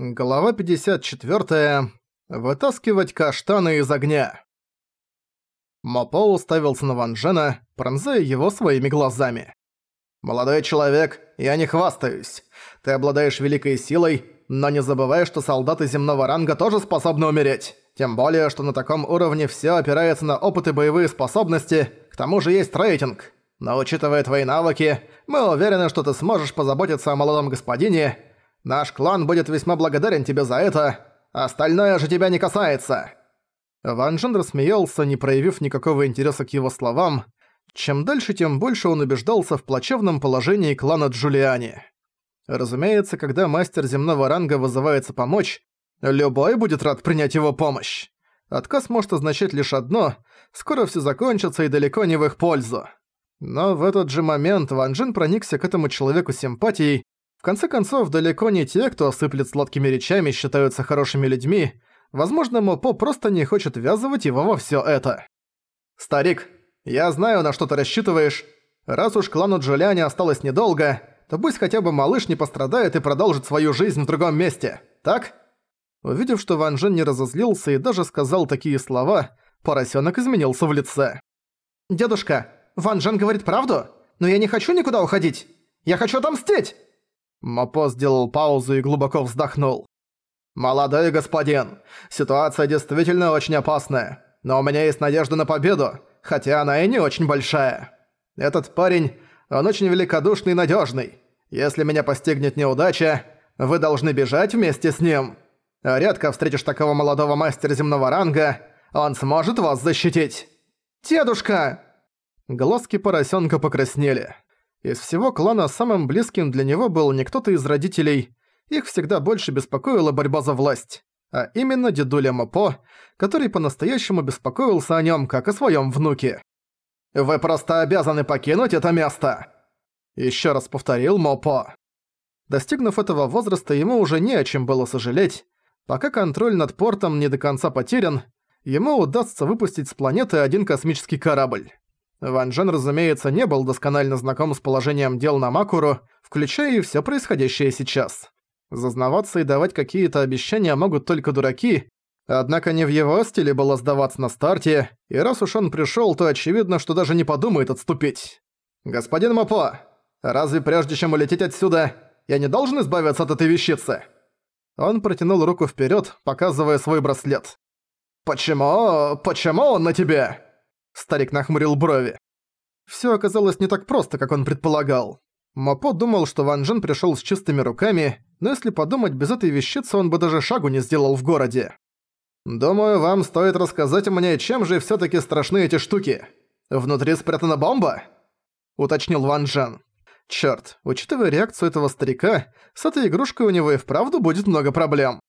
Глава 54. Вытаскивать каштаны из огня. Мопо уставился на Ван Джена, пронзая его своими глазами. «Молодой человек, я не хвастаюсь. Ты обладаешь великой силой, но не забывай, что солдаты земного ранга тоже способны умереть. Тем более, что на таком уровне всё опирается на опыт и боевые способности, к тому же есть рейтинг. Но учитывая твои навыки, мы уверены, что ты сможешь позаботиться о молодом господине, Наш клан будет весьма благодарен тебе за это. Остальное же тебя не касается». Ван Джен рассмеялся, не проявив никакого интереса к его словам. Чем дальше, тем больше он убеждался в плачевном положении клана Джулиани. Разумеется, когда мастер земного ранга вызывается помочь, любой будет рад принять его помощь. Отказ может означать лишь одно – скоро все закончится и далеко не в их пользу. Но в этот же момент Ван Джин проникся к этому человеку симпатией в конце концов, далеко не те, кто осыплет сладкими речами, считаются хорошими людьми. Возможно, Мопо просто не хочет ввязывать его во всё это. «Старик, я знаю, на что ты рассчитываешь. Раз уж клану Джулиани осталось недолго, то пусть хотя бы малыш не пострадает и продолжит свою жизнь в другом месте, так?» Увидев, что Ван Джен не разозлился и даже сказал такие слова, поросёнок изменился в лице. «Дедушка, Ван Джен говорит правду? Но я не хочу никуда уходить! Я хочу отомстить!» Мопо сделал паузу и глубоко вздохнул. «Молодой господин, ситуация действительно очень опасная, но у меня есть надежда на победу, хотя она и не очень большая. Этот парень, он очень великодушный и надежный. Если меня постигнет неудача, вы должны бежать вместе с ним. Редко встретишь такого молодого мастера земного ранга, он сможет вас защитить». «Дедушка!» Глазки поросенка покраснели. Из всего клана самым близким для него был не кто-то из родителей, их всегда больше беспокоила борьба за власть, а именно дедуля Мопо, который по-настоящему беспокоился о нем, как о своем внуке. «Вы просто обязаны покинуть это место!» Еще раз повторил Мопо. Достигнув этого возраста, ему уже не о чем было сожалеть. Пока контроль над портом не до конца потерян, ему удастся выпустить с планеты один космический корабль. Ван Джен, разумеется, не был досконально знаком с положением дел на Макуру, включая и всё происходящее сейчас. Зазнаваться и давать какие-то обещания могут только дураки, однако не в его стиле было сдаваться на старте, и раз уж он пришёл, то очевидно, что даже не подумает отступить. «Господин Мапо, разве прежде чем улететь отсюда, я не должен избавиться от этой вещицы?» Он протянул руку вперёд, показывая свой браслет. «Почему? Почему он на тебе?» Старик нахмурил брови. Всё оказалось не так просто, как он предполагал. Мопо думал, что Ван Джен пришёл с чистыми руками, но если подумать, без этой вещицы он бы даже шагу не сделал в городе. «Думаю, вам стоит рассказать мне, чем же всё-таки страшны эти штуки. Внутри спрятана бомба?» – уточнил Ван Джен. Чёрт, учитывая реакцию этого старика, с этой игрушкой у него и вправду будет много проблем.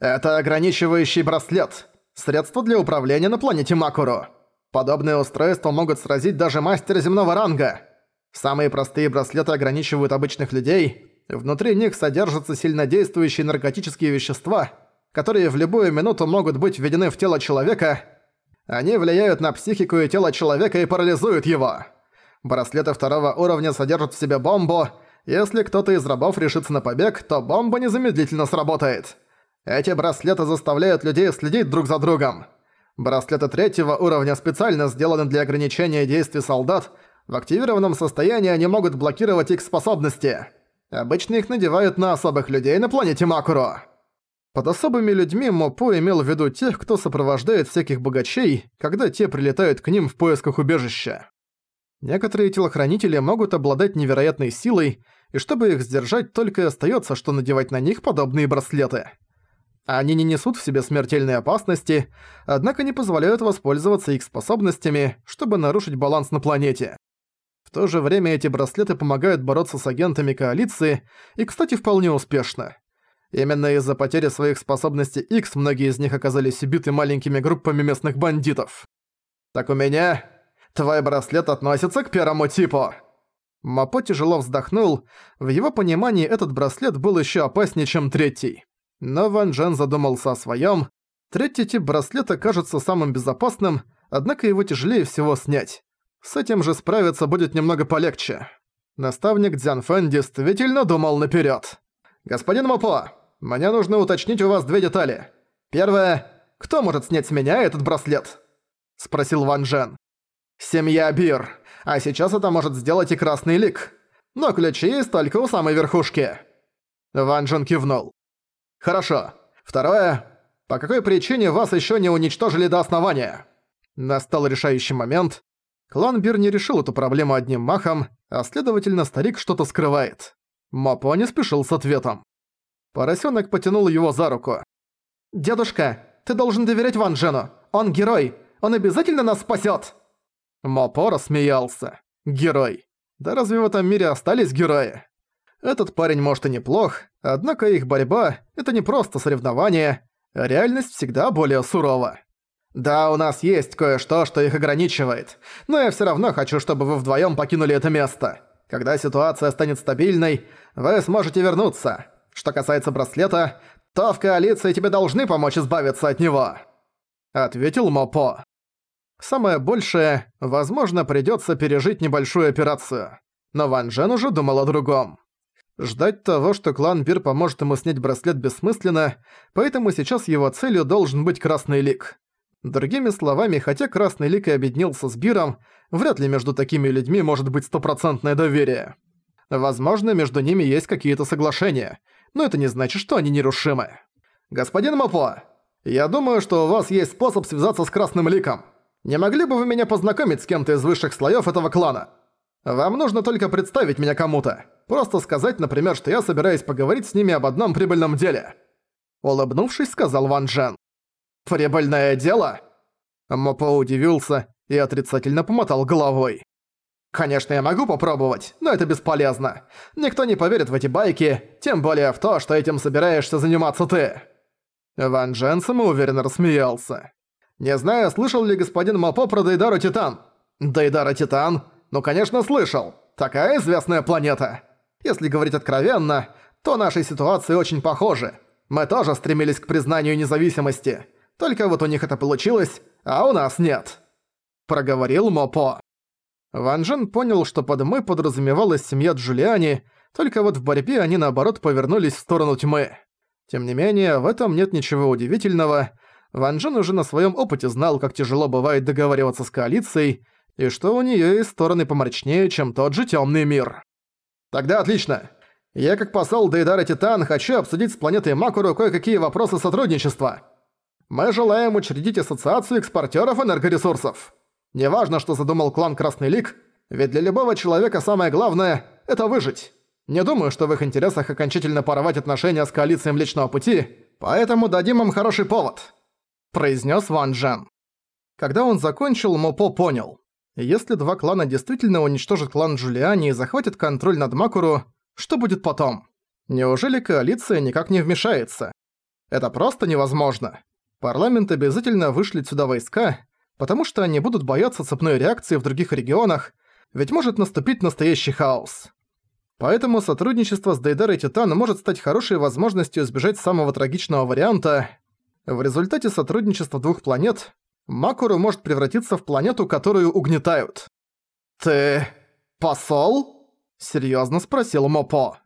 «Это ограничивающий браслет. Средство для управления на планете Макуру. Подобные устройства могут сразить даже мастера земного ранга. Самые простые браслеты ограничивают обычных людей. Внутри них содержатся сильнодействующие наркотические вещества, которые в любую минуту могут быть введены в тело человека. Они влияют на психику и тело человека и парализуют его. Браслеты второго уровня содержат в себе бомбу. Если кто-то из рабов решится на побег, то бомба незамедлительно сработает. Эти браслеты заставляют людей следить друг за другом. Браслеты третьего уровня специально сделаны для ограничения действий солдат. В активированном состоянии они могут блокировать их способности. Обычно их надевают на особых людей на планете Макуро. Под особыми людьми Мопо имел в виду тех, кто сопровождает всяких богачей, когда те прилетают к ним в поисках убежища. Некоторые телохранители могут обладать невероятной силой, и чтобы их сдержать, только и остаётся, что надевать на них подобные браслеты. Они не несут в себе смертельной опасности, однако не позволяют воспользоваться их способностями, чтобы нарушить баланс на планете. В то же время эти браслеты помогают бороться с агентами Коалиции, и, кстати, вполне успешно. Именно из-за потери своих способностей X многие из них оказались убиты маленькими группами местных бандитов. «Так у меня... Твой браслет относится к первому типу!» Мапо тяжело вздохнул. В его понимании этот браслет был еще опаснее, чем третий. Но Ван Джен задумался о своем. Третий тип браслета кажется самым безопасным, однако его тяжелее всего снять. С этим же справиться будет немного полегче. Наставник Дзян Фэн действительно думал наперед. «Господин Мопо, мне нужно уточнить у вас две детали. Первое. Кто может снять с меня этот браслет?» Спросил Ван Джен. «Семья Бир. А сейчас это может сделать и Красный Лик. Но ключи есть только у самой верхушки». Ван Джен кивнул. «Хорошо. Второе. По какой причине вас еще не уничтожили до основания?» Настал решающий момент. Клан Бир не решил эту проблему одним махом, а следовательно старик что-то скрывает. Мапо не спешил с ответом. Поросенок потянул его за руку. «Дедушка, ты должен доверять Ван Джену. Он герой. Он обязательно нас спасет. Мапо рассмеялся. «Герой. Да разве в этом мире остались герои?» Этот парень может и неплох, однако их борьба – это не просто соревнование, реальность всегда более сурова. Да, у нас есть кое-что, что их ограничивает, но я всё равно хочу, чтобы вы вдвоём покинули это место. Когда ситуация станет стабильной, вы сможете вернуться. Что касается браслета, то в коалиции тебе должны помочь избавиться от него», — ответил Мопо. Самое большее, возможно, придётся пережить небольшую операцию. Но Ван Джен уже думал о другом. Ждать того, что клан Бир поможет ему снять браслет бессмысленно, поэтому сейчас его целью должен быть Красный Лик. Другими словами, хотя Красный Лик и объединился с Биром, вряд ли между такими людьми может быть стопроцентное доверие. Возможно, между ними есть какие-то соглашения, но это не значит, что они нерушимы. «Господин Мапо, я думаю, что у вас есть способ связаться с Красным Ликом. Не могли бы вы меня познакомить с кем-то из высших слоев этого клана? Вам нужно только представить меня кому-то. Просто сказать, например, что я собираюсь поговорить с ними об одном прибыльном деле». Улыбнувшись, сказал Ван Джен. «Прибыльное дело?» Мопо удивился и отрицательно помотал головой. «Конечно, я могу попробовать, но это бесполезно. Никто не поверит в эти байки, тем более в то, что этим собираешься заниматься ты». Ван Джен самоуверенно рассмеялся. «Не знаю, слышал ли господин Мопо про Дейдару Титан?» «Дейдара Титан? Ну, конечно, слышал. Такая известная планета. Если говорить откровенно, то наши ситуации очень похожи. Мы тоже стремились к признанию независимости». Только вот у них это получилось, а у нас нет», — проговорил Мопо. Ван Джен понял, что под «мы» подразумевалась семья Джулиани, только вот в борьбе они наоборот повернулись в сторону тьмы. Тем не менее, в этом нет ничего удивительного. Ван Джен уже на своем опыте знал, как тяжело бывает договариваться с коалицией, и что у нее есть стороны помрачнее, чем тот же темный мир. «Тогда отлично. Я, как посол Дейдара Титан, хочу обсудить с планетой Макуру кое-какие вопросы сотрудничества», мы желаем учредить ассоциацию экспортеров энергоресурсов. Неважно, что задумал клан Красный Лик, ведь для любого человека самое главное – это выжить. Не думаю, что в их интересах окончательно порвать отношения с коалицией Млечного Пути, поэтому дадим им хороший повод», – произнес Ван Джен. Когда он закончил, Мопо понял. Если два клана действительно уничтожат клан Джулиани и захватят контроль над Макуру, что будет потом? Неужели коалиция никак не вмешается? Это просто невозможно. Парламент обязательно вышлет сюда войска, потому что они будут бояться цепной реакции в других регионах, ведь может наступить настоящий хаос. Поэтому сотрудничество с Дейдарой Титан может стать хорошей возможностью избежать самого трагичного варианта. В результате сотрудничества двух планет Макуру может превратиться в планету, которую угнетают. «Ты... посол?» – серьёзно спросил Мопо.